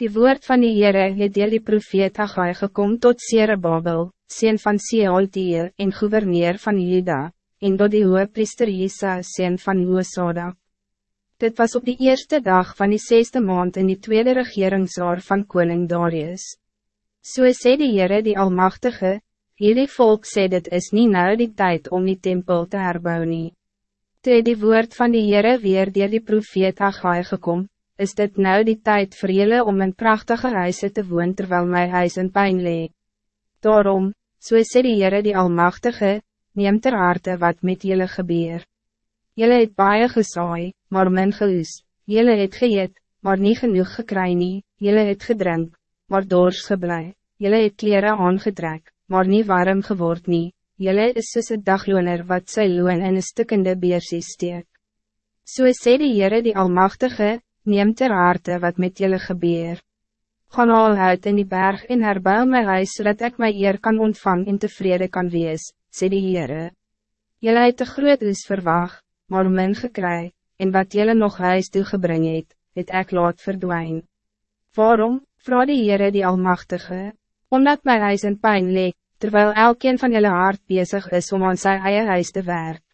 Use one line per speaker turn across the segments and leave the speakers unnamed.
Die woord van die Heere het deel die profeet Haggai gekom tot Babel, sien van Sealtiel en gouverneur van Juda, en tot die hoge priester Jesa, sien van Hoosadak. Dit was op die eerste dag van die zesde maand in die tweede regeringsjaar van koning Darius. So sê die Heere die Almachtige, hierdie volk sê dit is niet nou die tijd om die tempel te herbouwen. nie. Toe die woord van die Heere weer dier die profeet Haggai gekom, is dit nou die tijd voor jullie om een prachtige huise te woon terwijl mijn huis in pijn lee. Daarom, so sê die Heere die Almachtige, neem ter harte wat met jullie gebeur. Jullie het baie gesaai, maar min geus, jullie het geëet, maar niet genoeg gekry nie, jullie het gedrink, maar doors geblei, jullie het kleren aangetrek, maar niet warm geword nie, jullie is soos een dagloner wat sy loon in een stukkende beersie steek. So sê die Heere die Almachtige, neem ter harte wat met jullie gebeur. Gaan al uit in die berg en herbouw my huis, zodat ik my eer kan ontvang en tevreden kan wees, sê die Heere. Jullie het te groot is verwacht, maar min gekry, en wat jullie nog huis toegebring het, het ek laat verdwijn. Waarom, vraag die Heere die Almachtige, omdat mijn huis in pijn leek, terwijl elkeen van jullie hart bezig is om aan zijn eigen huis te werken.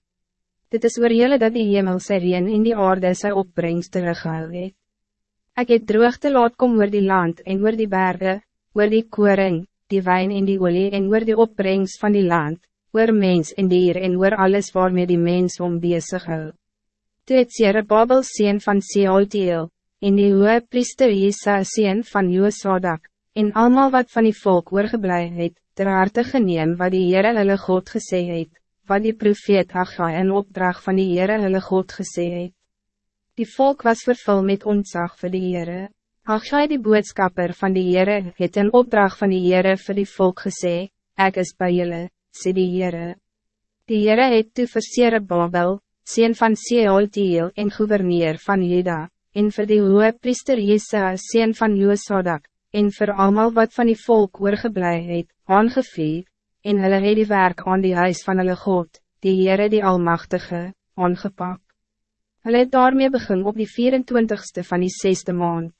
Dit is oor jylle dat die hemel sy reen in die aarde sy opbrengst terughou het. Ek het droogte laat kom oor die land en oor die bergen, oor die koring, die wijn en die olie en oor die opbrengst van die land, oor mens en dier en oor alles waarmee die mens om bezig hou. Toe het Sere Babel sien van Sealtiel, en die hoge priester Jesa sien van Joosadak, en allemaal wat van die volk oorgeblij het, ter harte geneem wat die Heere hulle God gesê het, wat die profeet Haggai in opdracht van die Heere hulle God gesê het. Die volk was vervul met ontzag voor die Heere. Haggai die boodskapper van die Heere het in opdracht van die Heere vir die volk gesê, Ek is by julle, sê die Heere. Die Heere het toe versere Babel, sien van Seoltiel en gouverneur van Juda, en vir die hoge priester Jesa, sien van Joosadak, en vir allemaal wat van die volk oorgeblij het, aangevier, en hulle het die werk aan die huis van hulle God, die Heere die Almachtige, aangepak. Hulle het daarmee begin op die 24ste van die zesde maand.